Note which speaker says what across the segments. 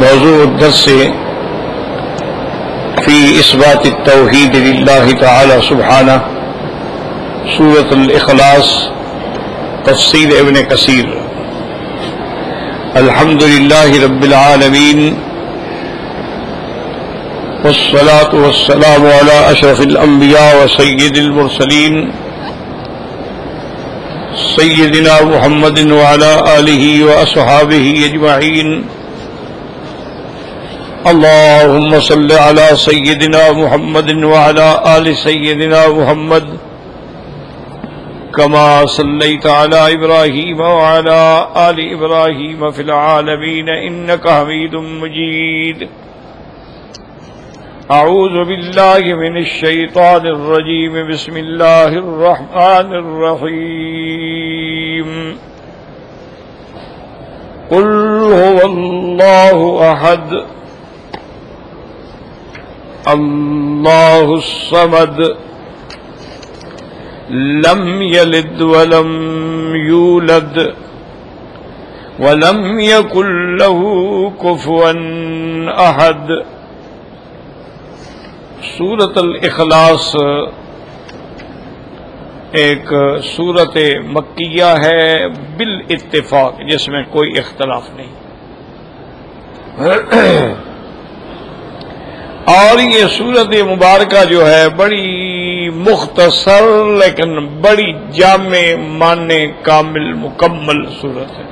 Speaker 1: موضوع الدرس في إثبات التوحيد لله تعالى سبحانه سورة الإخلاص تفصيل ابن كثير الحمد لله رب العالمين والصلاة والسلام على أشرف الأنبياء وسيد المرسلين سيدنا محمد وعلى آله وأصحابه أجمعين اللهم صل على سيدنا محمد وعلى آل سيدنا محمد كما صليت على إبراهيم وعلى آل إبراهيم في العالمين إنك حميد مجيد. أعوذ بالله من الشيطان الرجيم. بسم الله الرحمن الرحيم. قل هو الله أحد. الله الصمد لم يلد ولم يولد ولم يكن له كفوا أحد سورت الاخلاص ایک سورت مکیہ ہے بال اتفاق جس میں کوئی اختلاف نہیں۔ اور یہ صورت مبارکہ جو ہے بڑی مختصر لیکن بڑی جامع ماننے کامل مکمل صورت ہے۔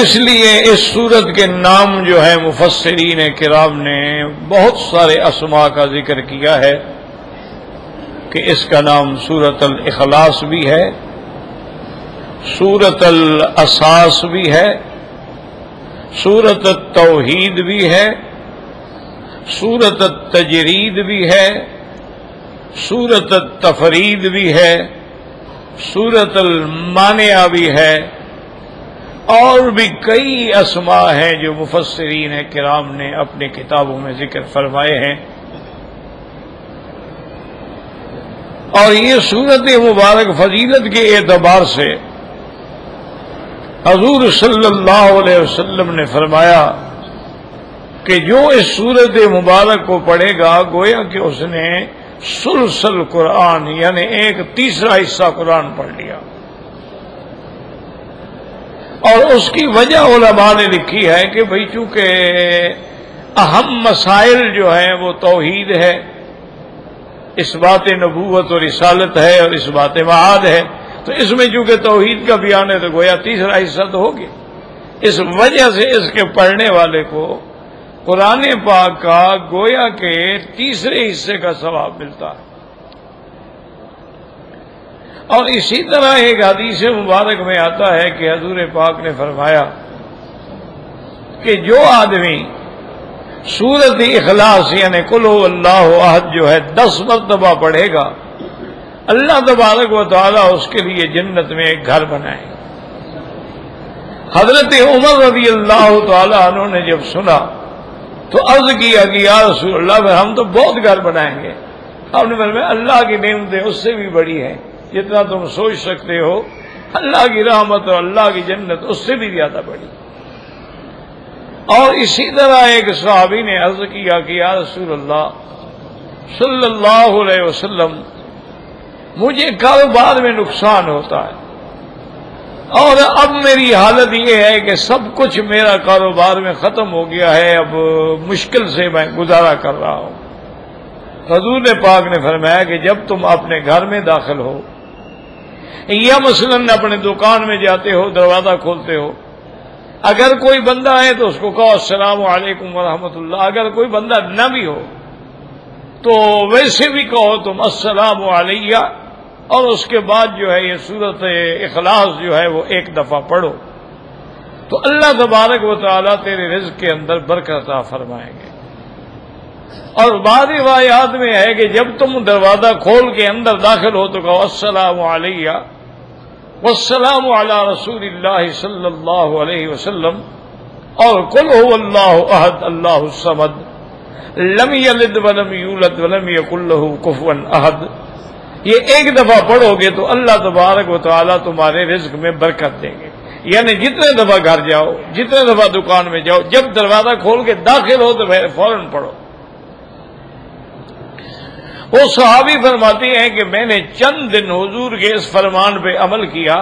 Speaker 1: اس لیے اس صورت کے نام جو ہے مفسرین کرام نے بہت سارے اسما کا ذکر کیا ہے کہ اس کا نام سورت الاخلاص بھی ہے سورت الاساس بھی ہے سورت توحید بھی ہے، سورت تجرید بھی ہے، سورت تفرید بھی ہے، سورت المانیہ بھی ہے۔ اور بھی کئی اسما ہیں جو مفسرین کرام نے اپنی کتابوں میں ذکر فرمائے ہیں۔ اور یہ صورت مبارک فضیلت کے اعتبار سے حضور صلی اللہ علیہ وسلم نے فرمایا کہ جو اس صورت مبارک کو پڑھے گا، گویا کہ اس نے سلسل قرآن یعنی ایک تیسرا حصہ قرآن پڑھ لیا۔ اور اس کی وجہ علماء نے لکھی ہے کہ بھئی چونکہ اہم مسائل جو ہیں وہ توحید ہے، اس بات نبوت اور رسالت ہے اور اس بات معاد ہے۔ تو اس میں چونکہ توحید کا بیان ہے تو گویا تیسرا حصہ تو ہوگی اس وجہ سے اس کے پڑھنے والے کو قرآن پاک کا گویا کے تیسرے حصے کا ثواب ملتا ہے۔ اور اسی طرح ایک حدیث مبارک میں آتا ہے کہ حضور پاک نے فرمایا کہ جو آدمی سورت اخلاص یعنی کلو اللہ عہد جو ہے دس مرتبہ پڑھے گا اللہ تبارک و تعالیٰ اس کے لیے جنت میں ایک گھر بنائے۔ حضرت عمر رضی اللہ تعالیٰ عنہ نے جب سنا تو عرض کیا کہ یا رسول اللہ ہم تو بہت گھر بنائیں گے۔ ہم نے اللہ کی نعمتیں اس سے بھی بڑی ہیں، جتنا تم سوچ سکتے ہو۔ اللہ کی رحمت اور اللہ کی جنت اس سے بھی زیادہ بڑی۔ اور اسی طرح ایک صحابی نے عرض کیا کہ یا رسول اللہ، صلی اللہ علیہ وسلم مجھے کاروبار میں نقصان ہوتا ہے۔ اور اب میری حالت یہ ہے کہ سب کچھ میرا کاروبار میں ختم ہو گیا ہے۔ اب مشکل سے میں گزارا کر رہا ہوں۔ حضور پاک نے فرمایا کہ جب تم اپنے گھر میں داخل ہو، یا مثلا اپنے دکان میں جاتے ہو، دروازہ کھولتے ہو، اگر کوئی بندہ ہے تو اس کو کہو السلام علیکم ورحمۃ اللہ۔ اگر کوئی بندہ نہ بھی ہو تو ویسے بھی کہو تم السلام علیہ۔ اور اس کے بعد جو ہے یہ صورت اخلاص جو ہے وہ ایک دفعہ پڑھو۔ تو اللہ تبارک و تعالیٰ تیرے رزق کے اندر برکت فرمائیں گے۔ اور بعض روایات میں ہے کہ جب تم دروازہ کھول کے اندر داخل ہو تو کہو، السلام علیہ۔ والسلام علی رسول اللہ صلی اللہ علیہ وسلم۔ اور کل ہو اللہ عہد اللہ السمد لم یلد ولم یولد ولم یق اللہ کفون عہد یہ ایک دفعہ پڑھو گے تو اللہ تبارک و تعالیٰ تمہارے رزق میں برکت دیں گے۔ یعنی جتنے دفعہ گھر جاؤ، جتنے دفعہ دکان میں جاؤ، جب دروازہ کھول کے داخل ہو تو فوراً پڑھو۔ وہ صحابی فرماتی ہیں کہ میں نے چند دن حضور کے اس فرمان پہ عمل کیا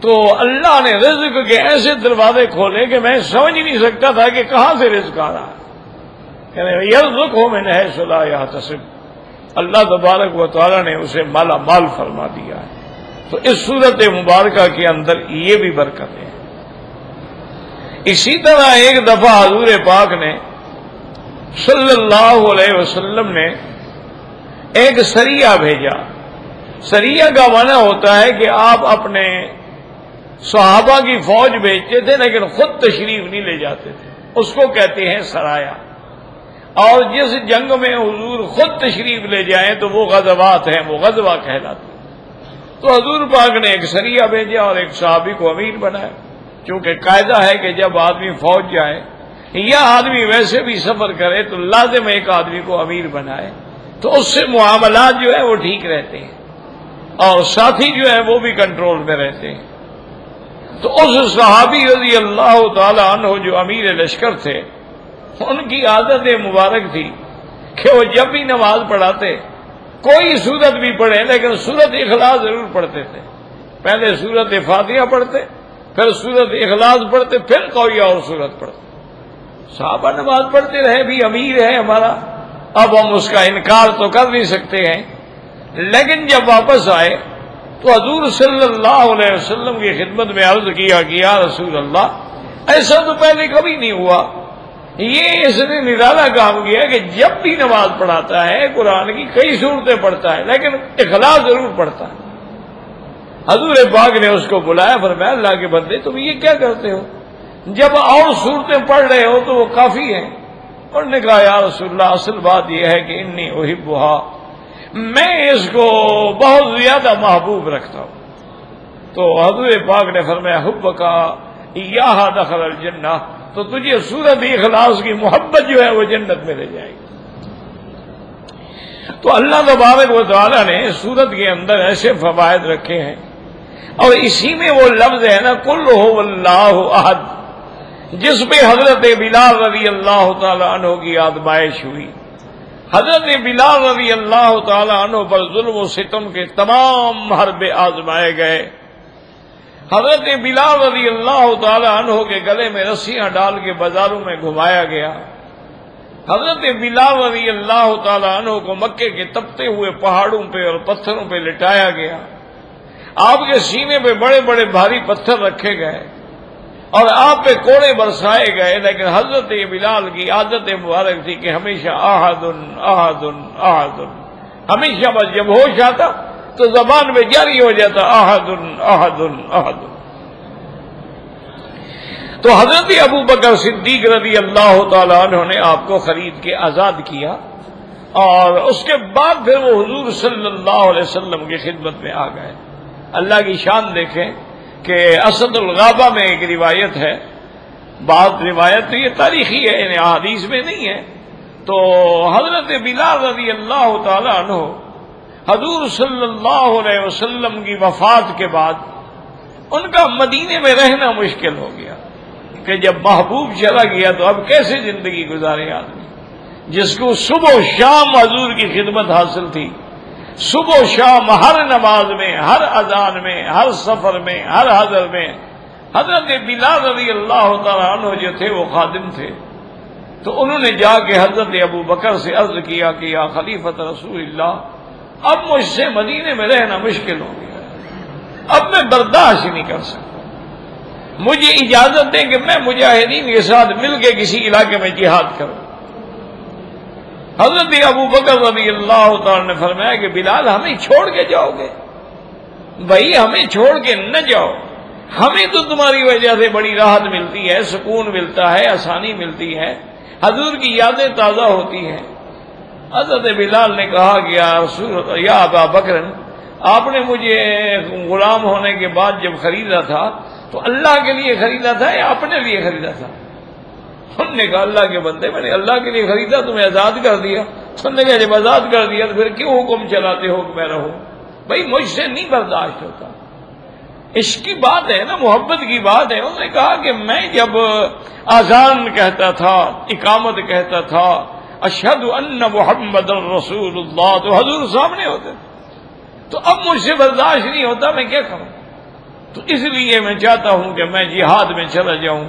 Speaker 1: تو اللہ نے رزق کے ایسے دروازے کھولے کہ میں سمجھ نہیں سکتا تھا کہ کہاں سے رزق آ رہا ہے۔ یعنی رزق ہو میں نے صلاح یا تصب اللہ تبارک و تعالیٰ نے اسے مالا مال فرما دیا ہے۔ تو اس صورت مبارکہ کے اندر یہ بھی برکت ہے۔ اسی طرح ایک دفعہ حضور پاک نے صلی اللہ علیہ وسلم نے ایک سریا بھیجا۔ سریا کا معنی ہوتا ہے کہ آپ اپنے صحابہ کی فوج بھیجتے تھے لیکن خود تشریف نہیں لے جاتے تھے۔ اس کو کہتے ہیں سرایا اور جس جنگ میں حضور خود تشریف لے جائیں تو وہ غزوات ہیں، وہ غزوہ کہلاتے تو حضور پاک نے ایک سریا بھیجا اور ایک صحابی کو امیر بنایا۔ کیونکہ قاعدہ ہے کہ جب آدمی فوج جائے، یا آدمی ویسے بھی سفر کرے تو لازم ایک آدمی کو امیر بنائے۔ تو اس سے معاملات جو ہے وہ ٹھیک رہتے ہیں۔ اور ساتھی جو ہے وہ بھی کنٹرول میں رہتے ہیں۔ تو اس صحابی رضی اللہ تعالی عنہ جو امیر لشکر تھے ان کی عادت مبارک تھی کہ وہ جب بھی نماز پڑھاتے، کوئی صورت بھی پڑھے، لیکن صورت اخلاص ضرور پڑھتے تھے۔ پہلے صورت فاتحہ پڑھتے، پھر صورت اخلاص پڑھتے، پھر کوئی اور صورت پڑھتے۔ صحابہ نماز پڑھتے رہے، بھی امیر ہے ہمارا۔ اب ہم اس کا انکار تو کر نہیں سکتے ہیں۔ لیکن جب واپس آئے، تو حضور صلی اللہ علیہ وسلم کی خدمت میں عرض کیا کہ یا رسول اللہ، ایسا تو پہلے کبھی نہیں ہوا۔ یہ اس نے نرالا کام کیا کہ جب بھی نماز پڑھاتا ہے، قرآن کی کئی صورتیں پڑھتا ہے، لیکن اخلاص ضرور پڑھتا ہے۔ حضور پاک نے اس کو بلایا پر میں اللہ کے بندے، تم یہ کیا کرتے ہو؟ جب اور صورتیں پڑھ رہے ہو تو وہ کافی ہیں۔ اور نے کہا یا رسول اللہ، اصل بات یہ ہے کہ انی وہی میں اس کو بہت زیادہ محبوب رکھتا ہوں۔ تو حضور پاک نے فرمایا حب کا یا دخل الجنہ۔ تو تجھے سورت اخلاص کی محبت جو ہے وہ جنت میں لے جائے گی۔ تو اللہ تبارک و تعالیٰ نے سورت کے اندر ایسے فوائد رکھے ہیں۔ اور اسی میں وہ لفظ ہے نا کل ہو اللہ عہد جس پہ حضرت بلال رضی اللہ تعالی عنہ کی آدمائش ہوئی۔ حضرت بلال رضی اللہ تعالی عنہ پر ظلم و ستم کے تمام حربے آزمائے گئے۔ حضرت بلال رضی اللہ تعالی عنہ کے گلے میں رسیاں ڈال کے بازاروں میں گھمایا گیا۔ حضرت بلال رضی اللہ تعالی عنہ کو مکے کے تپتے ہوئے پہاڑوں پہ اور پتھروں پہ لٹایا گیا۔ آپ کے سینے پہ بڑے بڑے بھاری پتھر رکھے گئے اور آپ پہ کوڑے برسائے گئے، لیکن حضرت بلال کی عادت مبارک تھی کہ ہمیشہ آہدن آہدن آہدن۔ ہمیشہ بس جب ہوش آتا۔ تو زبان میں جاری ہو جاتا آہدن آہدن آہدن تو حضرت ابو بکر صدیق رضی اللہ تعالیٰ عنہ نے آپ کو خرید کے آزاد کیا اور اس کے بعد پھر وہ حضور صلی اللہ علیہ وسلم کی خدمت میں آ گئے۔ اللہ کی شان دیکھیں کہ اسد الغابہ میں ایک روایت ہے۔ بات روایت تو یہ تاریخی ہے یعنی حدیث میں نہیں ہے۔ تو حضرت بلال رضی اللہ تعالی عنہ حضور صلی اللہ علیہ وسلم کی وفات کے بعد ان کا مدینے میں رہنا مشکل ہو گیا کہ جب محبوب چلا گیا تو اب کیسے زندگی گزارے آدمی؟ جس کو صبح و شام حضور کی خدمت حاصل تھی، صبح و شام ہر نماز میں، ہر اذان میں، ہر سفر میں، ہر حضر میں، حضرت بلال رضی اللہ تعالیٰ عنہ جو تھے وہ خادم تھے۔ تو انہوں نے جا کے حضرت ابو بکر سے عرض کیا کہ یا خلیفت رسول اللہ اب مجھ سے مدینے میں رہنا مشکل ہو گیا۔ اب میں برداشت نہیں کر سکتا۔ مجھے اجازت دیں کہ میں مجاہدین کے ساتھ مل کے کسی علاقے میں جہاد کروں۔ حضرت ابو بکر رضی اللہ تعالی نے فرمایا کہ بلال، ہمیں چھوڑ کے جاؤ گے۔ بھائی، ہمیں چھوڑ کے نہ جاؤ۔ ہمیں تو تمہاری وجہ سے بڑی راحت ملتی ہے، سکون ملتا ہے، آسانی ملتی ہے۔ حضور کی یادیں تازہ ہوتی ہیں۔ حضرت بلال نے کہا کہ یا ابا بکر، آپ نے مجھے غلام ہونے کے بعد جب خریدا تھا تو اللہ کے لیے خریدا تھا یا اپنے لیے خریدا تھا؟ ہم نے کہا اللہ کے بندے، میں نے اللہ کے لیے خریدا، تمہیں آزاد کر دیا۔ ہم نے کہا جب آزاد کر دیا تو پھر کیوں حکم چلاتے ہو کہ میں رہوں؟ بھائی، مجھ سے نہیں برداشت ہوتا۔ عشق کی بات ہے نا، محبت کی بات ہے۔ انہوں نے کہا کہ میں جب آزان کہتا تھا، اقامت کہتا تھا اشد ان محمد الرسول اللہ، تو حضور سامنے ہوتے تو اب مجھ سے برداشت نہیں ہوتا، میں کیا کروں؟ تو اس لیے میں چاہتا ہوں کہ میں جہاد میں چلا جاؤں،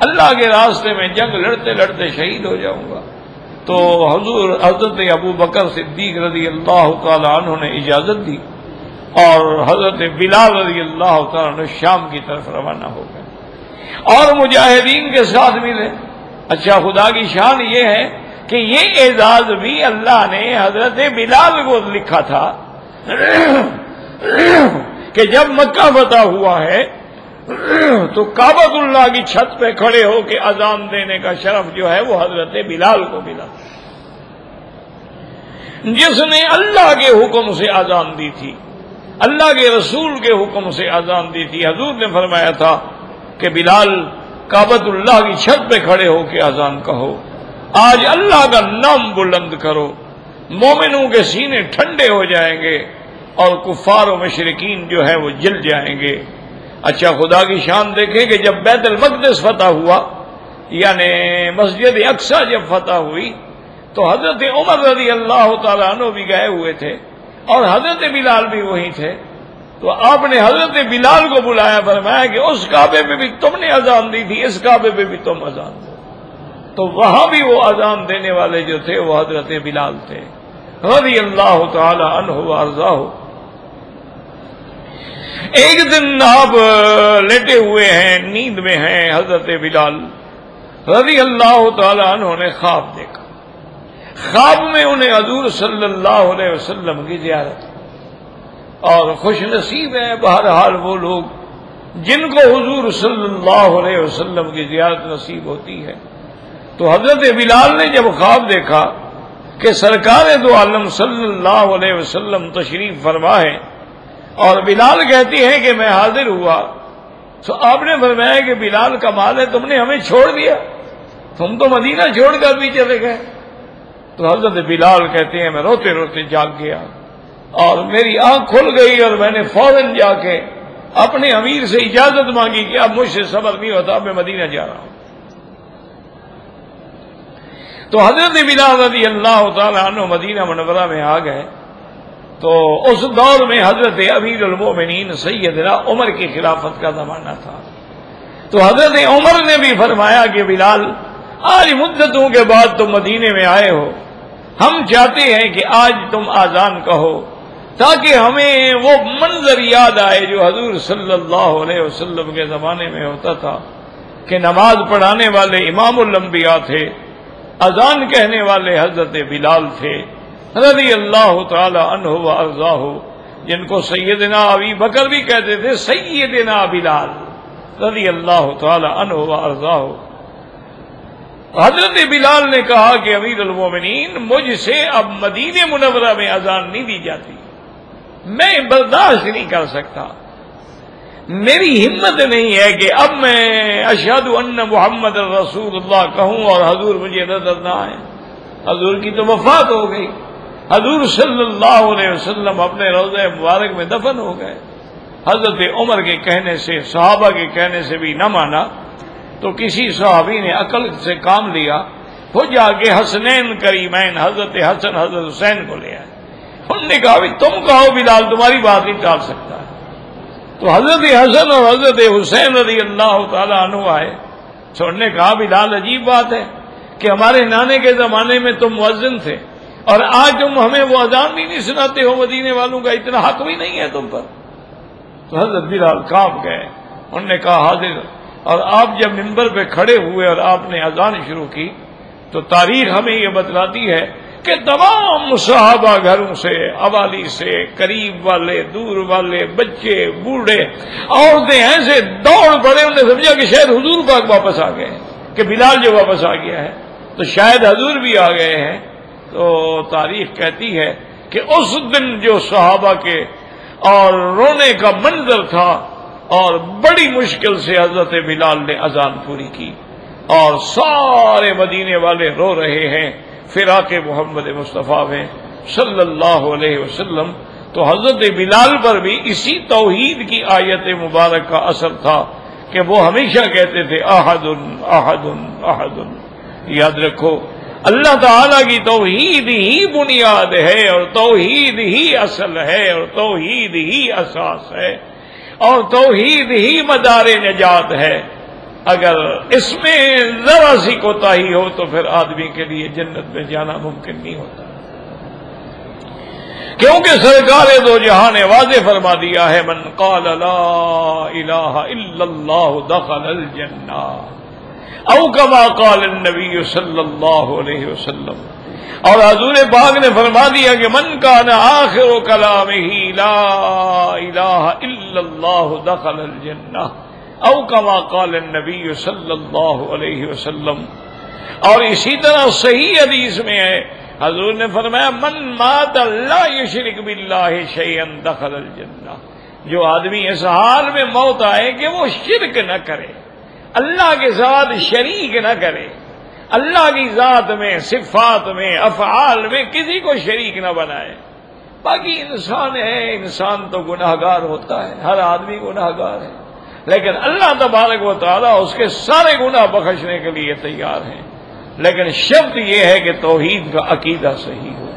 Speaker 1: اللہ کے راستے میں جنگ لڑتے لڑتے شہید ہو جاؤں گا۔ تو حضور حضرت ابو بکر صدیق رضی اللہ تعالیٰ عنہ نے اجازت دی، اور حضرت بلال رضی اللہ تعالیٰ عنہ شام کی طرف روانہ ہو گئے۔ اور مجاہدین کے ساتھ ملے۔ اچھا خدا کی شان یہ ہے کہ یہ اعزاز بھی اللہ نے حضرت بلال کو لکھا تھا کہ جب مکہ فتح ہوا ہے تو کابت اللہ کی چھت پہ کھڑے ہو کے اذان دینے کا شرف جو ہے وہ حضرت بلال کو ملا۔ جس نے اللہ کے حکم سے اذان دی تھی، اللہ کے رسول کے حکم سے اذان دی تھی، حضور نے فرمایا تھا کہ بلال کابت اللہ کی چھت پہ کھڑے ہو کے اذان کہو۔ آج اللہ کا نام بلند کرو۔ مومنوں کے سینے ٹھنڈے ہو جائیں گے اور کفار و مشرقین جو ہے وہ جل جائیں گے۔ اچھا خدا کی شان دیکھیں کہ جب بیت المقدس فتح ہوا یعنی مسجد اقسا جب فتح ہوئی، تو حضرت عمر رضی اللہ تعالیٰ عنہ بھی گئے ہوئے تھے اور حضرت بلال بھی وہی تھے۔ تو آپ نے حضرت بلال کو بلایا، فرمایا کہ اس کعبے پہ بھی تم نے اذان دی تھی، اس کعبے پہ بھی تم اذان دو۔ تو وہاں بھی وہ اذان دینے والے جو تھے، وہ حضرت بلال تھے۔ رضی اللہ تعالی عنہ ارضا ایک دن آپ لیٹے ہوئے ہیں، نیند میں ہیں حضرت بلال۔ رضی اللہ تعالی عنہ نے خواب دیکھا۔ خواب میں انہیں حضور صلی اللہ علیہ وسلم کی زیارت۔ اور خوش نصیب ہے بہرحال وہ لوگ، جن کو حضور صلی اللہ علیہ وسلم کی زیارت نصیب ہوتی ہے۔ تو حضرت بلال نے جب خواب دیکھا کہ سرکار دو عالم صلی اللہ علیہ وسلم تشریف فرما ہے اور بلال کہتی ہے کہ میں حاضر ہوا، تو آپ نے فرمایا کہ بلال کا مال ہے، تم نے ہمیں چھوڑ دیا۔ تم تو مدینہ چھوڑ کر بھی چلے گئے۔ تو حضرت بلال کہتے ہیں، میں روتے روتے جاگ گیا اور میری آنکھ کھل گئی اور میں نے فوراً جا کے اپنے امیر سے اجازت مانگی کہ اب مجھ سے صبر نہیں ہوتا میں مدینہ جا رہا ہوں۔ تو حضرت بلال رضی اللہ تعالیٰ عنہ مدینہ منورہ میں آ گئے تو اس دور میں حضرت امیر المومنین سیدنا عمر کی خلافت کا زمانہ تھا۔ تو حضرت عمر نے بھی فرمایا کہ بلال، آج مدتوں کے بعد تم مدینے میں آئے ہو۔ ہم چاہتے ہیں کہ آج تم آزان کہو، تاکہ ہمیں وہ منظر یاد آئے جو حضور صلی اللہ علیہ وسلم کے زمانے میں ہوتا تھا کہ نماز پڑھانے والے امام الانبیاء تھے۔ اذان کہنے والے حضرت بلال تھے، رضی اللہ تعالی عنہ و ارضا جن کو سیدنا ابی بکر بھی کہتے تھے، سیدنا بلال، رضی اللہ تعالی عنہ و ارضا حضرت بلال نے کہا کہ امیر المومنین، مجھ سے اب مدین منورہ میں اذان نہیں دی جاتی۔ میں برداشت نہیں کر سکتا۔ میری ہمت نہیں ہے کہ اب میں اشد ان محمد رسول اللہ کہوں اور حضور مجھے نظر نہ آئے۔ حضور کی تو وفات ہو گئی۔ حضور صلی اللہ علیہ وسلم اپنے روزہ مبارک میں دفن ہو گئے۔ حضرت عمر کے کہنے سے، صحابہ کے کہنے سے بھی نہ مانا۔ تو کسی صحابی نے عقل سے کام لیا۔ وہ جا کے حسنین کریمین، حضرت حسن، حضرت حسین کو لے آئے۔ انہوں نے کہا بھی تم کہو بلال، تمہاری بات نہیں ٹال سکتا۔ تو حضرت حسن اور حضرت حسین رضی اللہ تعالیٰ عنہ آئے۔ تو کہا بلال عجیب بات ہے کہ ہمارے نانے کے زمانے میں تم مؤذن تھے اور آج تم ہمیں وہ اذان بھی نہیں سناتے ہو، مدینے والوں کا اتنا حق بھی نہیں ہے تم پر۔ تو حضرت بلال کاپ گئے۔ انہوں نے کہا، حاضر، اور آپ جب ممبر پہ کھڑے ہوئے اور آپ نے اذان شروع کی تو تاریخ ہمیں یہ بتلاتی ہے کہ تمام صحابہ گھروں سے عوالی سے، قریب والے، دور والے، بچے، بوڑھے، عورتیں ایسے دوڑ پڑے انہوں نے سمجھا کہ شاید حضور پاک واپس آ گئے کہ بلال جو واپس آ گیا ہے، تو شاید حضور بھی آ گئے ہیں۔ تو تاریخ کہتی ہے کہ اس دن جو صحابہ کے اور رونے کا منظر تھا، اور بڑی مشکل سے حضرت بلال نے اذان پوری کی، اور سارے مدینے والے رو رہے ہیں۔ فراق محمد مصطفیٰ میں صلی اللہ علیہ وسلم، تو حضرت بلال پر بھی اسی توحید کی آیت مبارک کا اثر تھا کہ وہ ہمیشہ کہتے تھے احد احد احد یاد رکھو، اللہ تعالی کی توحید ہی بنیاد ہے اور توحید ہی اصل ہے اور توحید ہی اساس ہے اور توحید ہی مدار نجات ہے۔ اگر اس میں ذرا سی کوتا ہی ہو تو پھر آدمی کے لیے جنت میں جانا ممکن نہیں ہوتا۔ کیونکہ سرکار دو جہاں نے واضح فرما دیا ہے، من قال لا الہ الا اللہ دخل الجنہ۔ او کما قال النبی صلی اللہ علیہ وسلم۔ اور حضور پاک نے فرما دیا کہ من کا نا آخر و کلام ہی لا الہ الا اللہ دخل الجنہ۔ او کما قال النبی صلی اللہ علیہ وسلم۔ اور اسی طرح صحیح حدیث میں ہے، حضور نے فرمایا، من مات اللہ یشرک باللہ شیئن دخل الجنہ۔ جو آدمی اس حال میں موت آئے کہ وہ شرک نہ کرے، اللہ کے ساتھ شریک نہ کرے، اللہ کی ذات میں، صفات میں، افعال میں کسی کو شریک نہ بنائے۔ باقی انسان ہے، انسان تو گناہ گار ہوتا ہے، ہر آدمی گناہ گار ہے۔ لیکن اللہ تبارک و تعالیٰ اس کے سارے گناہ بخشنے کے لیے تیار ہیں۔ لیکن شبد یہ ہے کہ توحید کا عقیدہ صحیح ہو۔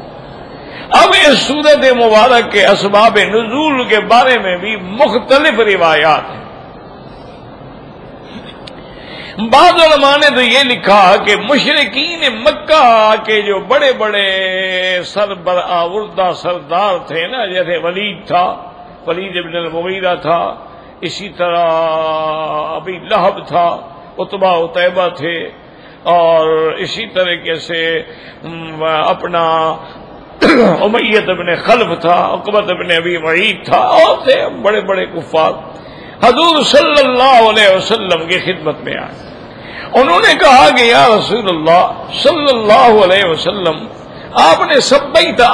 Speaker 1: اب اس صورت مبارک کے اسباب نزول کے بارے میں بھی مختلف روایات ہیں۔ بعض علماء نے تو یہ لکھا کہ مشرقین مکہ کے جو بڑے بڑے سر برآوردہ سردار تھے نا، جیسے ولید تھا، ولید ابن المغیرہ تھا اسی طرح ابھی لہب تھا اتبا اتبا تھے، اور اسی طریقے سے اپنا امیت ابن خلف تھا اکبت ابن ابھی وعید تھا، اور تھے بڑے بڑے کفار۔ حضور صلی اللہ علیہ وسلم کی خدمت میں آئے۔ انہوں نے کہا کہ یا رسول اللہ صلی اللہ علیہ وسلم، آپ نے سب تھا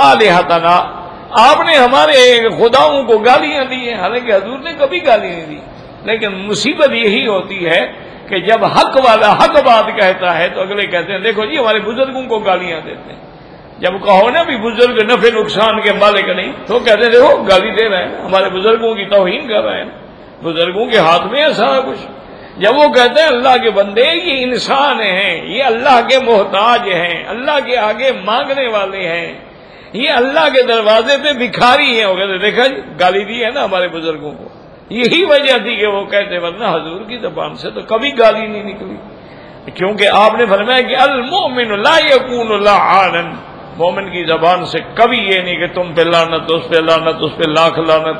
Speaker 1: آپ نے ہمارے خداؤں کو گالیاں دی ہیں، حالانکہ حضور نے کبھی گالی نہیں دی۔ لیکن مصیبت یہی ہوتی ہے کہ جب حق والا حق بات کہتا ہے تو اگلے کہتے ہیں، دیکھو جی ہمارے بزرگوں کو گالیاں دیتے ہیں۔ جب کہو نا بھی بزرگ نفع نقصان کے مالک نہیں، تو کہتے ہیں، دیکھو، گالی دے رہے ہیں۔ ہمارے بزرگوں کی توہین کر رہے ہیں۔ بزرگوں کے ہاتھ میں ہے سارا کچھ۔ جب وہ کہتے ہیں، اللہ کے بندے، یہ انسان ہیں، یہ اللہ کے محتاج ہیں، اللہ کے آگے مانگنے والے ہیں۔ یہ اللہ کے دروازے پہ بکھاری ہیں۔ وہ کہتے دیکھا جی گالی دی ہے نا ہمارے بزرگوں کو۔ یہی وجہ تھی کہ وہ کہتے ورنہ حضور کی زبان سے تو کبھی گالی نہیں نکلی۔ کیونکہ آپ نے فرمایا کہ المومن لا یکون اللہ عالم مومن کی زبان سے کبھی یہ نہیں کہ تم پہ لانت اس پہ لانت اس پہ لاکھ لانت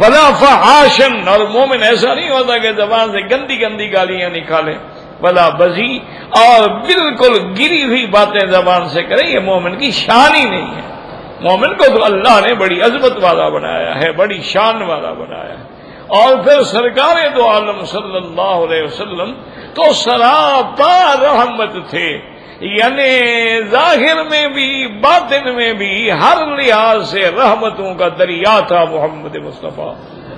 Speaker 1: ولا فحاشن اور مومن ایسا نہیں ہوتا کہ زبان سے گندی گندی گالیاں نکالے۔ ولا بزی۔ اور بالکل گری ہوئی باتیں زبان سے کرے یہ مومن کی شان ہی نہیں ہے۔ مومن کو تو اللہ نے بڑی عظمت والا بنایا ہے، بڑی شان والا بنایا ہے۔ اور پھر سرکار دو عالم صلی اللہ علیہ وسلم تو سراپا رحمت تھے۔ یعنی ظاہر میں بھی، باطن میں بھی ہر لحاظ سے رحمتوں کا دریا تھا محمد مصطفیٰ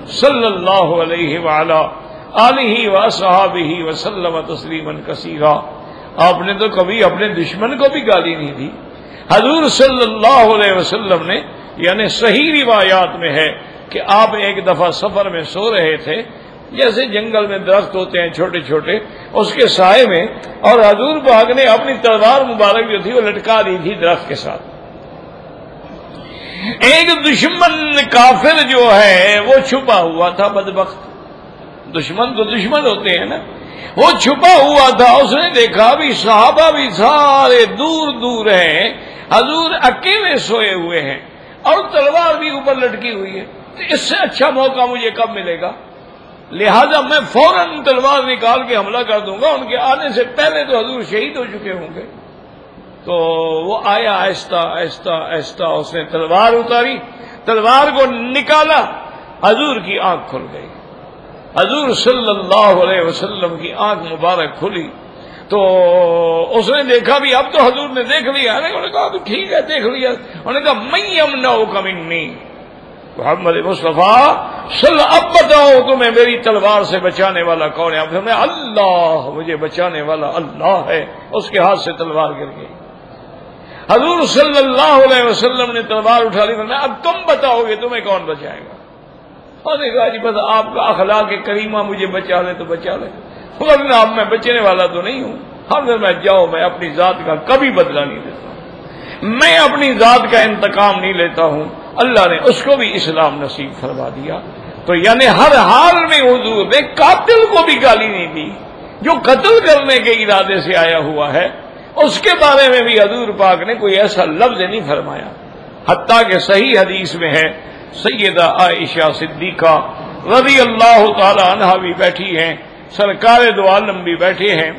Speaker 1: صلی اللہ علیہ ولا علیہ و صحاب ہی وسلم تسلیم کثیرہ آپ نے تو کبھی اپنے دشمن کو بھی گالی نہیں دی۔ حضور صلی اللہ علیہ وسلم نے یعنی صحیح روایات میں ہے کہ آپ ایک دفعہ سفر میں سو رہے تھے، جیسے جنگل میں درخت ہوتے ہیں چھوٹے چھوٹے، اس کے سائے میں، اور حضور پاک نے اپنی تلوار مبارک جو تھی وہ لٹکا دی تھی درخت کے ساتھ۔ ایک دشمن کافر جو ہے، وہ چھپا ہوا تھا بدبخت۔ دشمن تو دشمن ہوتے ہیں نا۔ وہ چھپا ہوا تھا، اس نے دیکھا بھی صحابہ بھی سارے دور دور ہیں حضور اکیلے سوئے ہوئے ہیں اور تلوار بھی اوپر لٹکی ہوئی ہے، تو اس سے اچھا موقع مجھے کب ملے گا؟ لہذا میں فوراً تلوار نکال کے حملہ کر دوں گا، ان کے آنے سے پہلے تو حضور شہید ہو چکے ہوں گے۔ تو وہ آیا، آہستہ آہستہ آہستہ اس نے تلوار اتاری، تلوار کو نکالا، حضور کی آنکھ کھل گئی۔ حضور صلی اللہ علیہ وسلم کی آنکھ مبارک کھلی۔ تو اس نے دیکھا بھی اب تو حضور نے دیکھ لیا انہوں نے کہا ٹھیک ہے، دیکھ لیا۔ انہوں نے کہا میں ام کمنی محمد مصطفیٰ صلی اب بتاؤ تمہیں میری تلوار سے بچانے والا کون ہے؟ میں اللہ، مجھے بچانے والا اللہ ہے۔ اس کے ہاتھ سے تلوار گر گئی۔ حضور صلی اللہ علیہ وسلم نے تلوار اٹھا لی، فرمایا، اب تم بتاؤ گے تمہیں کون بچائے گا؟ اور نے کہا جی بس آپ کا اخلاق کریمہ مجھے بچا لے تو بچا لے۔ ورنہ اب میں بچنے والا تو نہیں ہوں۔ ہر میں جاؤ میں اپنی ذات کا کبھی بدلہ نہیں دیتا میں اپنی ذات کا انتقام نہیں لیتا ہوں۔ اللہ نے اس کو بھی اسلام نصیب فرما دیا۔ تو یعنی ہر حال میں حضور نے قاتل کو بھی گالی نہیں دی۔ جو قتل کرنے کے ارادے سے آیا ہوا ہے، اس کے بارے میں بھی حضور پاک نے کوئی ایسا لفظ نہیں فرمایا۔ حتیٰ کہ صحیح حدیث میں ہے، سیدہ عائشہ صدیقہ رضی اللہ تعالی عنہ بھی بیٹھی ہیں۔ سرکار دو عالم بھی بیٹھے ہیں۔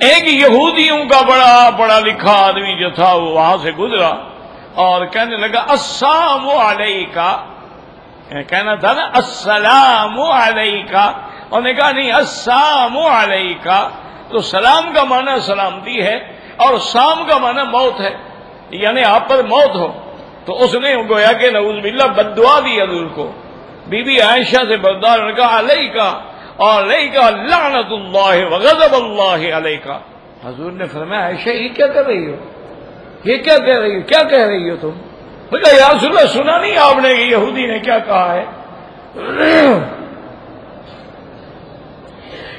Speaker 1: ایک یہودیوں کا بڑا بڑا لکھا آدمی جو تھا وہ وہاں سے گزرا اور کہنے لگا، السلام علیہ کا یعنی کہنا تھا نا، السلام علیہ کا اور نے کہا، نہیں، السلام علیہ کا تو سلام کا معنی سلامتی ہے اور سام کا معنی موت ہے۔ یعنی آپ پر موت ہو۔ تو اس نے گویا کہ نوز باللہ بدعا دی حضور کو۔ بی بی عائشہ سے بردار نے کہا علیہ کا اور علیہ کا لعنت اللہ وغضب اللہ علیہ کا حضور نے فرمایا، عائشہ، یہ کیا کر رہی ہو؟ یہ کیا کہہ رہی ہو؟ کیا کہہ رہی ہو تم؟ بولے یا سنا سنا نہیں آپ نے کہ یہودی نے کیا کہا ہے؟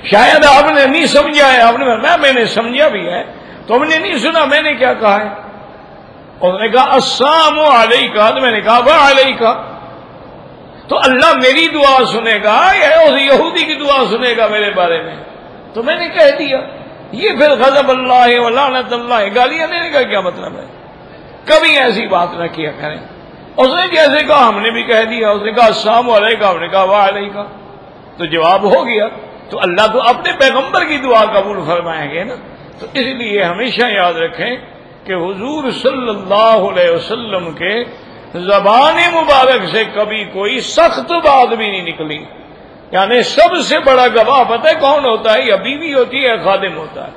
Speaker 1: شاید آپ نے نہیں سمجھا ہے، آپ نے فرمایا، میں نے سمجھا بھی ہے۔ تم نے نہیں سنا، میں نے کیا کہا ہے؟ انہوں نے کہا، السلام علیہ کا تو میں نے کہا وہ علیہ کا تو اللہ میری دعا سنے گا یا یہودی کی دعا سنے گا میرے بارے میں۔ تو میں نے کہہ دیا، یہ پھر غضب اللہ لعنت اللہ گالیاں دینے کا کیا مطلب ہے؟ کبھی ایسی بات نہ کیا کریں۔ اس نے جیسے کہا، ہم نے بھی کہہ دیا۔ اس نے کہا، السلام علیہ کا ہم نے کہا واہ علیہ کا تو جواب ہو گیا۔ تو اللہ تو اپنے پیغمبر کی دعا قبول فرمائیں گے نا۔ تو اس لیے ہمیشہ یاد رکھیں کہ حضور صلی اللہ علیہ وسلم کے زبان مبارک سے کبھی کوئی سخت بات بھی نہیں نکلی۔ یعنی سب سے بڑا گواہ پتہ ہے کون ہوتا ہے؟ یا بیوی ہوتی ہے خادم ہوتا ہے۔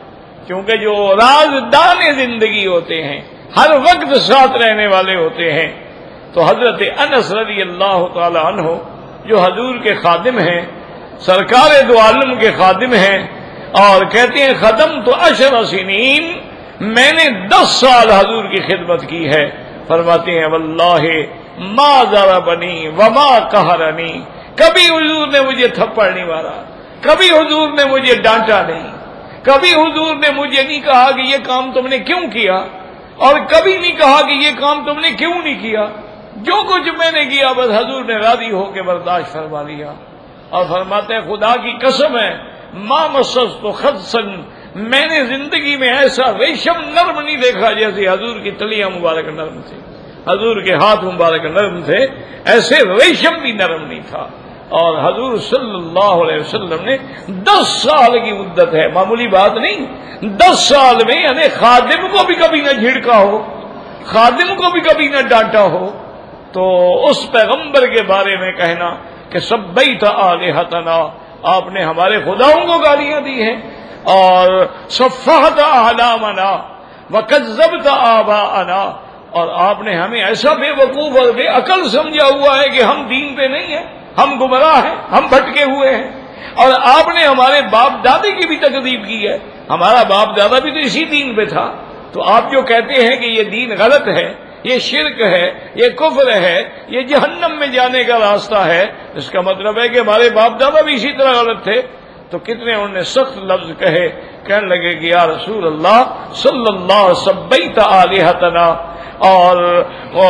Speaker 1: کیونکہ جو رازدان زندگی ہوتے ہیں، ہر وقت ساتھ رہنے والے ہوتے ہیں۔ تو حضرت انس رضی اللہ تعالی عنہ جو حضور کے خادم ہیں، سرکار دو عالم کے خادم ہیں اور کہتے ہیں ختم تو اشر سنین، میں نے دس سال حضور کی خدمت کی ہے۔ فرماتے ہیں، واللہ ما ذرا بنی وما کہرنی کبھی حضور نے مجھے تھپڑ نہیں مارا، کبھی حضور نے مجھے ڈانٹا نہیں، کبھی حضور نے مجھے نہیں کہا کہ یہ کام تم نے کیوں کیا، اور کبھی نہیں کہا کہ یہ کام تم نے کیوں نہیں کیا. جو کچھ میں نے کیا، بس حضور نے راضی ہو کے برداشت فرما لیا. اور فرماتے ہیں، خدا کی قسم ہے ماں مسس تو خد سن میں نے زندگی میں ایسا ریشم نرم نہیں دیکھا جیسے حضور کی تلیاں مبارک نرم تھے حضور کے ہاتھ مبارک نرم تھے، ایسے ریشم بھی نرم نہیں تھا۔ اور حضور صلی اللہ علیہ وسلم نے دس سال کی مدت ہے، معمولی بات نہیں۔ دس سال میں یعنی خادم کو بھی کبھی نہ جھڑکا ہو، خادم کو بھی کبھی نہ ڈانٹا ہو۔ تو اس پیغمبر کے بارے میں کہنا کہ سب بئی تھا آگے آپ نے ہمارے خداؤں کو گالیاں دی ہیں۔ اور صفحت علامنا وکذب آبا انا اور آپ نے ہمیں ایسا بے وقوف اور بے عقل سمجھا ہوا ہے کہ ہم دین پہ نہیں ہیں، ہم گمراہ ہیں، ہم بھٹکے ہوئے ہیں۔ اور آپ نے ہمارے باپ دادے کی بھی تقریب کی ہے۔ ہمارا باپ دادا بھی تو اسی دین پہ تھا۔ تو آپ جو کہتے ہیں کہ یہ دین غلط ہے، یہ شرک ہے، یہ کفر ہے، یہ جہنم میں جانے کا راستہ ہے، اس کا مطلب ہے کہ ہمارے باپ دادا بھی اسی طرح غلط تھے۔ تو کتنے انہوں نے سخت لفظ کہے، کہنے لگے کہ یا رسول اللہ صلی اللہ سبئی تنا اور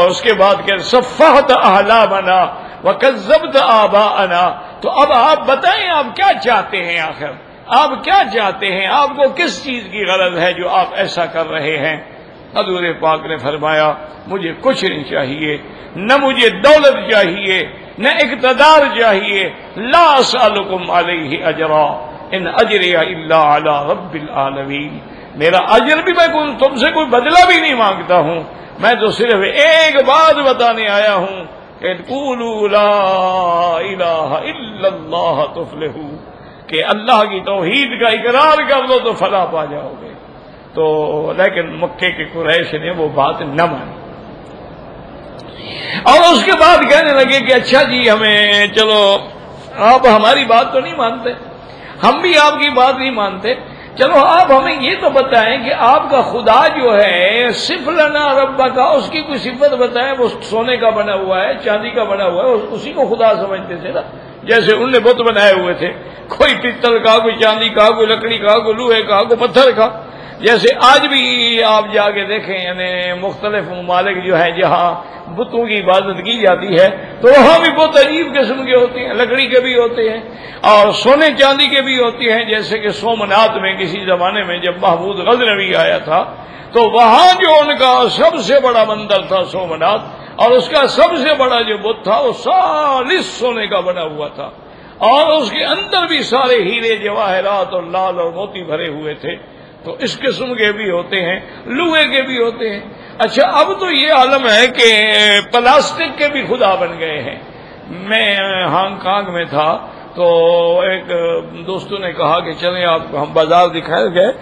Speaker 1: اس کے بعد کہ صفحت احلا بنا وہ کزب آبا انا تو اب آپ بتائیں، آپ کیا چاہتے ہیں آخر؟ آپ کیا چاہتے ہیں؟ آپ کو کس چیز کی غرض ہے جو آپ ایسا کر رہے ہیں؟ حضور پاک نے فرمایا، مجھے کچھ نہیں چاہیے، نہ مجھے دولت چاہیے، نہ اقتدار چاہیے، لا سالکم علیہ اجرا، ان اجر اللہ علی رب العالمین۔ میرا اجر بھی میں تم سے کوئی بدلہ بھی نہیں مانگتا ہوں۔ میں تو صرف ایک بات بتانے آیا ہوں کہ لا الہ الا اللہ تفلحو۔ کہ اللہ کی توحید کا اقرار کر دو تو فلا پا جاؤ گے۔ تو لیکن مکے کے قریش نے وہ بات نہ مانی۔ اور اس کے بعد کہنے لگے کہ اچھا جی ہمیں چلو، آپ ہماری بات تو نہیں مانتے۔ ہم بھی آپ کی بات نہیں مانتے۔ چلو، آپ ہمیں یہ تو بتائیں کہ آپ کا خدا جو ہے، صرف لنا ربا کا، اس کی کوئی صفت بتائیں۔ وہ سونے کا بنا ہوا ہے، چاندی کا بنا ہوا ہے اسی کو خدا سمجھتے تھے نا۔ جیسے انہوں نے بت بنائے ہوئے تھے۔ کوئی پتل کا، کوئی چاندی کا، کوئی لکڑی کا، کوئی لوہے کا، کوئی پتھر کا۔ جیسے آج بھی آپ جا کے دیکھیں یعنی مختلف ممالک جو ہیں، جہاں بتوں کی عبادت کی جاتی ہے، تو وہاں بھی بہت عجیب قسم کے ہوتے ہیں، لکڑی کے بھی ہوتے ہیں اور سونے چاندی کے بھی ہوتے ہیں، جیسے کہ سومنات میں، کسی زمانے میں جب محبود غز نبی آیا تھا، تو وہاں جو ان کا سب سے بڑا مندر تھا سومنات، اور اس کا سب سے بڑا جو بت تھا، وہ سالس سونے کا بنا ہوا تھا۔ اور اس کے اندر بھی سارے ہیرے، جواہرات اور لال اور موتی بھرے ہوئے تھے۔ تو اس قسم کے بھی ہوتے ہیں، لوہے کے بھی ہوتے ہیں۔ اچھا اب تو یہ عالم ہے کہ پلاسٹک کے بھی خدا بن گئے ہیں۔ میں، ہانگ کانگ میں تھا تو ایک دوستوں نے کہا کہ چلیں آپ ہم بازار دکھائے گئے۔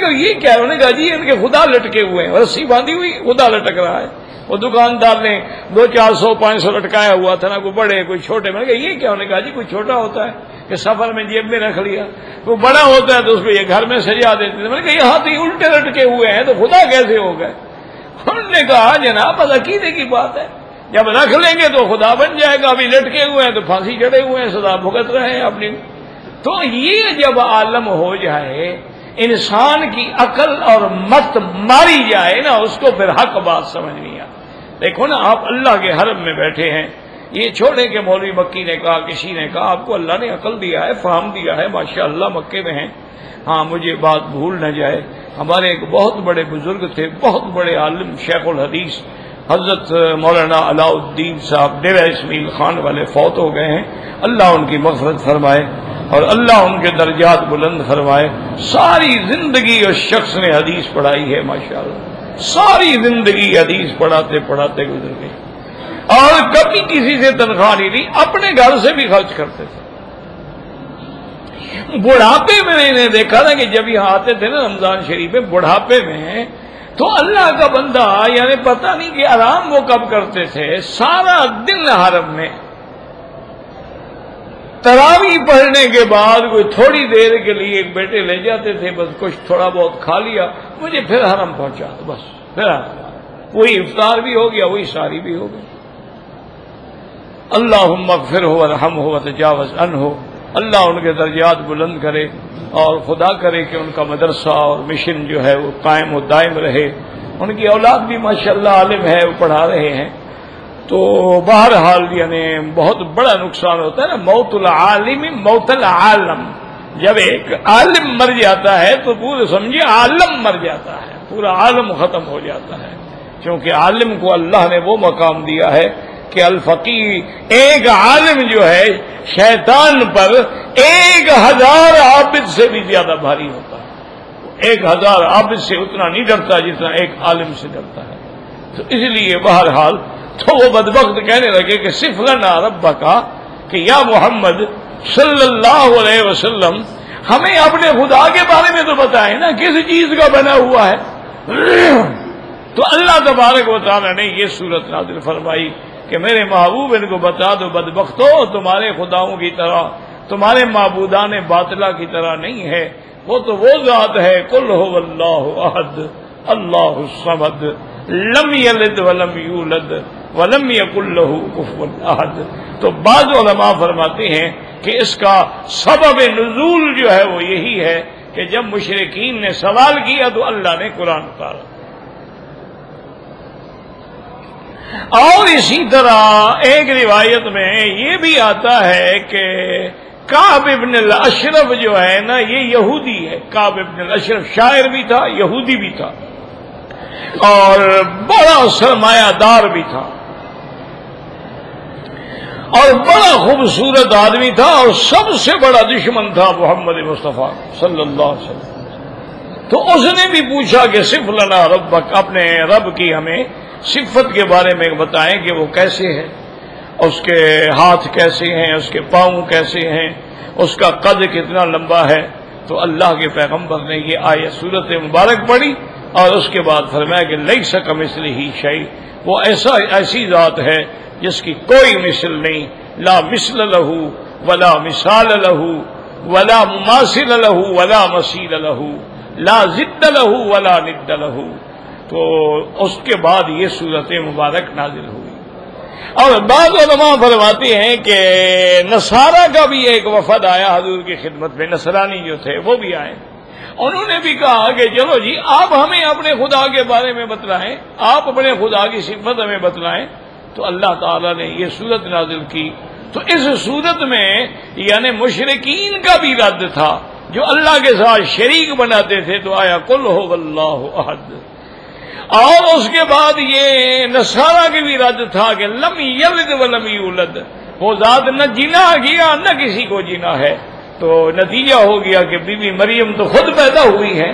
Speaker 1: کہا، یہ کیا ہے انہوں نے کہا جی ان کے خدا لٹکے ہوئے ہیں۔ رسی باندھی ہوئی، خدا لٹک رہا ہے۔ وہ دکاندار نے دو چار سو، پانچ سو لٹکایا ہوا تھا نا، کوئی بڑے، کوئی چھوٹے۔ میں نے کہا، یہ کیا انہوں نے کہا جی کوئی چھوٹا ہوتا ہے کہ سفر میں جیب میں رکھ لیا۔ کوئی بڑا ہوتا ہے تو اس کو یہ گھر میں سجا دیتے تھے۔ میں نے کہا یہاں تو الٹے لٹکے ہوئے ہیں تو خدا کیسے ہو گئے؟ انہوں نے کہا، جناب عقیدے کی بات ہے۔ جب رکھ لیں گے تو خدا بن جائے گا، ابھی لٹکے ہوئے ہیں تو پھانسی چڑھے ہوئے ہیں سدا بھگت رہے ہیں اپنی۔ تو یہ جب عالم ہو جائے، انسان کی عقل اور مت ماری جائے نا، اس کو پھر حق بات سمجھ نہیں دیکھو نا، آپ اللہ کے حرم میں بیٹھے ہیں۔ یہ چھوڑے کہ مولوی مکی نے کہا کسی نے کہا، آپ کو اللہ نے عقل دیا ہے، فہم دیا ہے ماشاء اللہ مکے میں ہیں۔ ہاں مجھے بات بھول نہ جائے۔ ہمارے ایک بہت بڑے بزرگ تھے، بہت بڑے عالم، شیخ الحدیث۔ حضرت مولانا علاء الدین صاحب ڈیرا اسمیل خان والے فوت ہو گئے ہیں۔ اللہ ان کی مغفرت فرمائے اور اللہ ان کے درجات بلند فرمائے۔ ساری زندگی اس شخص نے حدیث پڑھائی ہے ماشاء اللہ ساری زندگی حدیث پڑھاتے پڑھاتے گزر گئی اور کبھی کسی سے تنخواہ نہیں دی، اپنے گھر سے بھی خرچ کرتے تھے۔ بڑھاپے میں نے دیکھا تھا کہ جب یہاں آتے تھے نا رمضان شریف میں، بڑھاپے میں تو اللہ کا بندہ یعنی پتہ نہیں کہ آرام وہ کب کرتے تھے، سارا دن حرم میں۔ تراوی پڑھنے کے بعد کوئی تھوڑی دیر کے لیے ایک بیٹے لے جاتے تھے، بس کچھ تھوڑا بہت کھا لیا، مجھے پھر حرم پہنچا، بس، پھر حرم۔ وہی افطار بھی ہو گیا، وہی ساری بھی ہو گئی۔ اللہ مغفر ہو رحم ہو تجاوز ان ہو اللہ ان کے درجات بلند کرے اور خدا کرے کہ ان کا مدرسہ اور مشن جو ہے وہ قائم و دائم رہے۔ ان کی اولاد بھی ماشاء اللہ عالم ہے، وہ پڑھا رہے ہیں۔ تو بہرحال یعنی بہت بڑا نقصان ہوتا ہے نا، موت العالم موت العالم۔ جب ایک عالم مر جاتا ہے تو پورے سمجھے عالم مر جاتا ہے، پورا عالم ختم ہو جاتا ہے۔ کیونکہ عالم کو اللہ نے وہ مقام دیا ہے کہ الفقی ایک عالم جو ہے، شیطان پر ایک ہزار عابد سے بھی زیادہ بھاری ہوتا ہے۔ ایک ہزار عابد سے اتنا نہیں ڈرتا جتنا ایک عالم سے ڈرتا ہے۔ تو اس لیے بہرحال تو وہ بدبخت کہنے لگے کہ صرف لنا رب کا کہ یا محمد صلی اللہ علیہ وسلم، ہمیں اپنے خدا کے بارے میں تو بتائے نا، کس چیز کا بنا ہوا ہے؟ تو اللہ تبارک و تعالیٰ نے یہ صورت نازل فرمائی۔ کہ میرے محبوب ان کو بتا دو، بدبختو، تمہارے خداؤں کی طرح، تمہارے معبودان باطلا کی طرح نہیں ہے۔ وہ تو وہ ذات ہے کل ہو اللہ عہد اللہ سمد لم یلد ولم یولد، ولم یقل کفو احد۔ تو بعض علماء فرماتے ہیں کہ اس کا سبب نزول جو ہے وہ یہی ہے کہ جب مشرقین نے سوال کیا تو اللہ نے قرآن اتارا۔ اور اسی طرح ایک روایت میں یہ بھی آتا ہے کہ کاب ابن الاشرف جو ہے نا، یہ یہودی ہے۔ کاب ابن الاشرف شاعر بھی تھا، یہودی بھی تھا۔ اور بڑا سرمایہ دار بھی تھا۔ اور بڑا خوبصورت آدمی تھا اور سب سے بڑا دشمن تھا محمد مصطفیٰ صلی اللہ علیہ وسلم۔ تو اس نے بھی پوچھا کہ صرف لنا رب اپنے رب کی ہمیں صفت کے بارے میں بتائیں کہ وہ کیسے ہے اس کے ہاتھ کیسے ہیں، اس کے پاؤں کیسے ہیں، اس کا قد کتنا لمبا ہے۔ تو اللہ کے پیغمبر نے یہ آئے صورت مبارک پڑی اور اس کے بعد فرمایا کہ لئی سکم اس لیے ہی شعی وہ ایسا، ایسی ذات ہے جس کی کوئی مثل نہیں۔ لا مثل لہو ولا مثال لہو ولا مماثل لہو ولا مسیل لہو لا ضد لہو ولا ند لہو تو اس کے بعد یہ صورت مبارک نازل ہوئی۔ اور بعض علماء فرماتے ہیں کہ نصارہ کا بھی ایک وفد آیا حضور کی خدمت میں، نصرانی جو تھے وہ بھی آئے۔ انہوں نے بھی کہا کہ چلو جی آپ ہمیں اپنے خدا کے بارے میں بتلائیں، آپ اپنے خدا کی صفت ہمیں بتلائیں۔ تو اللہ تعالی نے یہ صورت نازل کی۔ تو اس صورت میں یعنی مشرقین کا بھی رد تھا۔ جو اللہ کے ساتھ شریک بناتے تھے تو آیا کل ہو اللہ عہد اور اس کے بعد یہ نسارا کی بھی رد تھا کہ لم یلد و لم یولد۔ وہ ذات نہ جینا گیا، نہ کسی کو جینا ہے۔ تو نتیجہ ہو گیا کہ بی بی مریم تو خود پیدا ہوئی ہے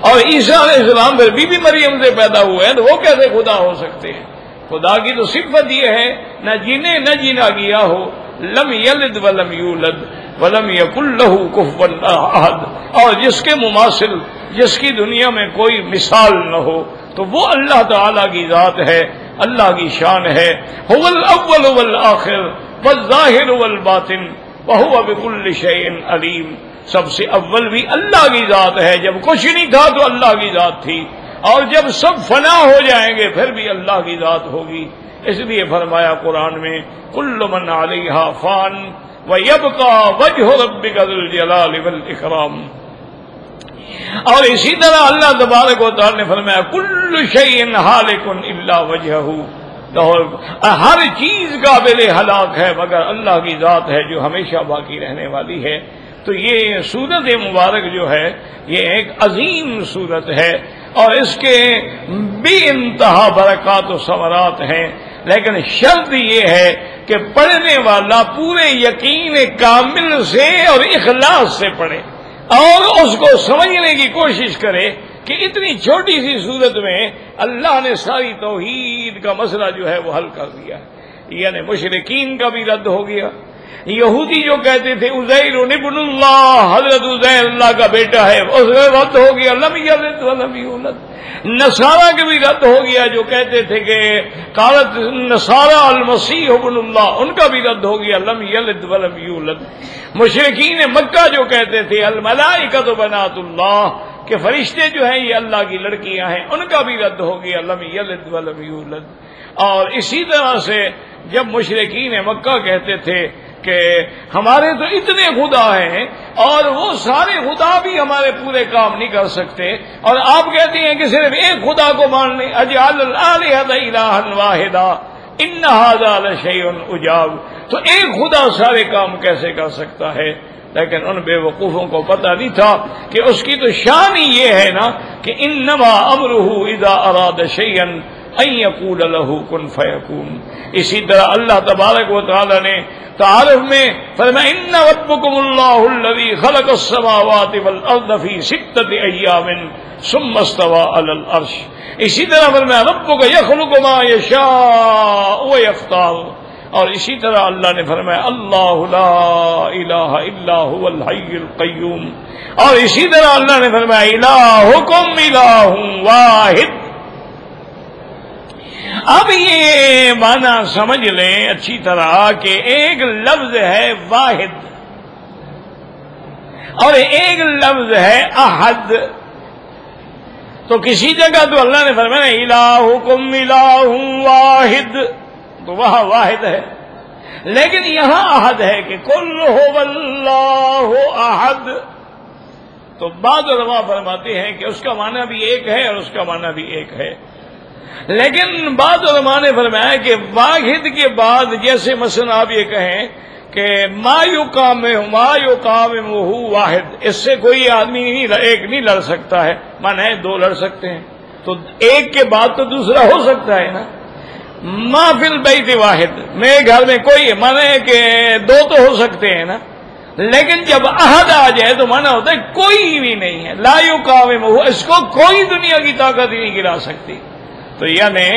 Speaker 1: اور عیسیٰ علیہ السلام پھر بی بی مریم سے پیدا ہوئے ہیں، تو وہ کیسے خدا ہو سکتے ہیں؟ خدا کی تو صفت یہ ہے، نہ جینے، نہ جینا گیا ہو۔ لم یلد ولم یولد، ولم یق اللہ احد۔ اور جس کے مماثل، جس کی دنیا میں کوئی مثال نہ ہو۔ تو وہ اللہ تعالی کی ذات ہے، اللہ کی شان ہے۔ اول والآخر، والظاہر والباطن بہو بکل شعین علیم۔ سب سے اول بھی اللہ کی ذات ہے۔ جب کچھ نہیں تھا تو اللہ کی ذات تھی۔ اور جب سب فنا ہو جائیں گے، پھر بھی اللہ کی ذات ہوگی۔ اس لیے فرمایا قرآن میں، کل من علیہ فان و یب کا وجہ رب جلال اکرام اور اسی طرح اللہ تبارک و تعالی نے فرمایا، کل شعین حالکن اللہ وجہ ہر چیز قابل ہلاک ہے مگر اللہ کی ذات ہے جو ہمیشہ باقی رہنے والی ہے۔ تو یہ صورت مبارک جو ہے، یہ ایک عظیم صورت ہے۔ اور اس کے بے انتہا برکات و ثمرات ہیں۔ لیکن شرط یہ ہے کہ پڑھنے والا پورے یقین کامل سے اور اخلاص سے پڑھے۔ اور اس کو سمجھنے کی کوشش کرے کہ اتنی چھوٹی سی صورت میں اللہ نے ساری توحید کا مسئلہ جو ہے وہ حل کر دیا یعنی مشرقین کا بھی رد ہو گیا۔ یہودی جو کہتے تھے ازیر نبن اللہ، حضرت ازیر اللہ کا بیٹا ہے، اس میں رد ہو گیا لمبی حضرت لمبی نسارا کے بھی رد ہو گیا جو کہتے تھے کہ کالت نسارا المسیح ابن اللہ، ان کا بھی رد ہو گیا، لم یلد ولم یولد۔ مشرقین مکہ جو کہتے تھے الملائکت بنات اللہ، کہ فرشتے جو ہیں، یہ اللہ کی لڑکیاں ہیں، ان کا بھی رد ہو گیا، لم یلد ولم یولد۔ اور اسی طرح سے جب مشرقین مکہ کہتے تھے کہ ہمارے تو اتنے خدا ہیں اور وہ سارے خدا بھی ہمارے پورے کام نہیں کر سکتے اور آپ کہتے ہیں کہ صرف ایک خدا کو مان لیں اجال واحدہ شعین اجاب۔ تو ایک خدا سارے کام کیسے کر سکتا ہے؟ لیکن ان بے وقوفوں کو پتہ نہیں تھا کہ اس کی تو شان ہی یہ ہے نا کہ ان نما امرح ادا اراد شعین یقول له کن فیکون۔ اسی طرح اللہ تبارک و تعالی نے تعارف میں فرمایا، ان ربکم اللہ الذی خلق السماوات والارض فی ستۃ ایام ثم استوى على العرش۔ اسی طرح فرمایا، ربک یخلق ما یشاء ویختار۔ اور اسی طرح اللہ نے فرمایا، اللہ لا الہ الا هو الحی القیوم۔ اور اسی طرح اللہ نے فرمایا، الہکم الہ واحد اب یہ مانا سمجھ لیں اچھی طرح کہ ایک لفظ ہے واحد اور ایک لفظ ہے احد تو کسی جگہ تو اللہ نے فرمایا الہ کم الہ واحد، تو وہاں واحد ہے۔ لیکن یہاں احد ہے کہ کل ہو اللہ احد۔ تو بعض علماء فرماتے ہیں کہ اس کا معنی بھی ایک ہے اور اس کا معنی بھی ایک ہے۔ لیکن بعض علماء نے فرمایا کہ واحد کے بعد جیسے مثلا آپ یہ کہیں کہ مایو کام مایو کام واحد، اس سے کوئی آدمی نہیں ایک نہیں لڑ سکتا ہے۔ من ہے دو لڑ سکتے ہیں۔ تو ایک کے بعد تو دوسرا ہو سکتا ہے نا۔ ماں فل بیت واحد، میرے گھر میں کوئی من ہے کہ دو تو ہو سکتے ہیں نا۔ لیکن جب عہد آ جائے تو مانا ہوتا ہے کوئی بھی نہیں ہے۔ لایو کام اس کو کوئی دنیا کی طاقت ہی نہیں گرا سکتی۔ تو یعنی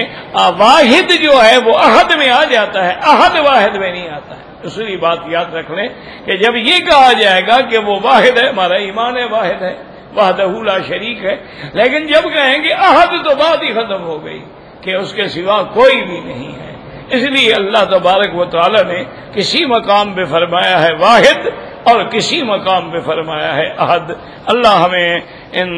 Speaker 1: واحد جو ہے وہ عہد میں آ جاتا ہے عہد واحد میں نہیں آتا ہے۔ دوسری بات یاد رکھ لیں کہ جب یہ کہا جائے گا کہ وہ واحد ہے، ہمارا ایمان ہے، واحد ہے، وحدہ لا شریک ہے، لیکن جب کہیں گے عہد تو بات ہی ختم ہو گئی کہ اس کے سوا کوئی بھی نہیں ہے۔ اس لیے اللہ تبارک و تعالی نے کسی مقام پہ فرمایا ہے واحد اور کسی مقام پہ فرمایا ہے عہد اللہ ہمیں ان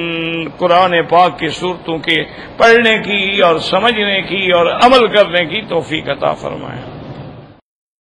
Speaker 1: قرآن پاک کی صورتوں کے پڑھنے کی اور سمجھنے کی اور عمل کرنے کی توفیق عطا فرمایا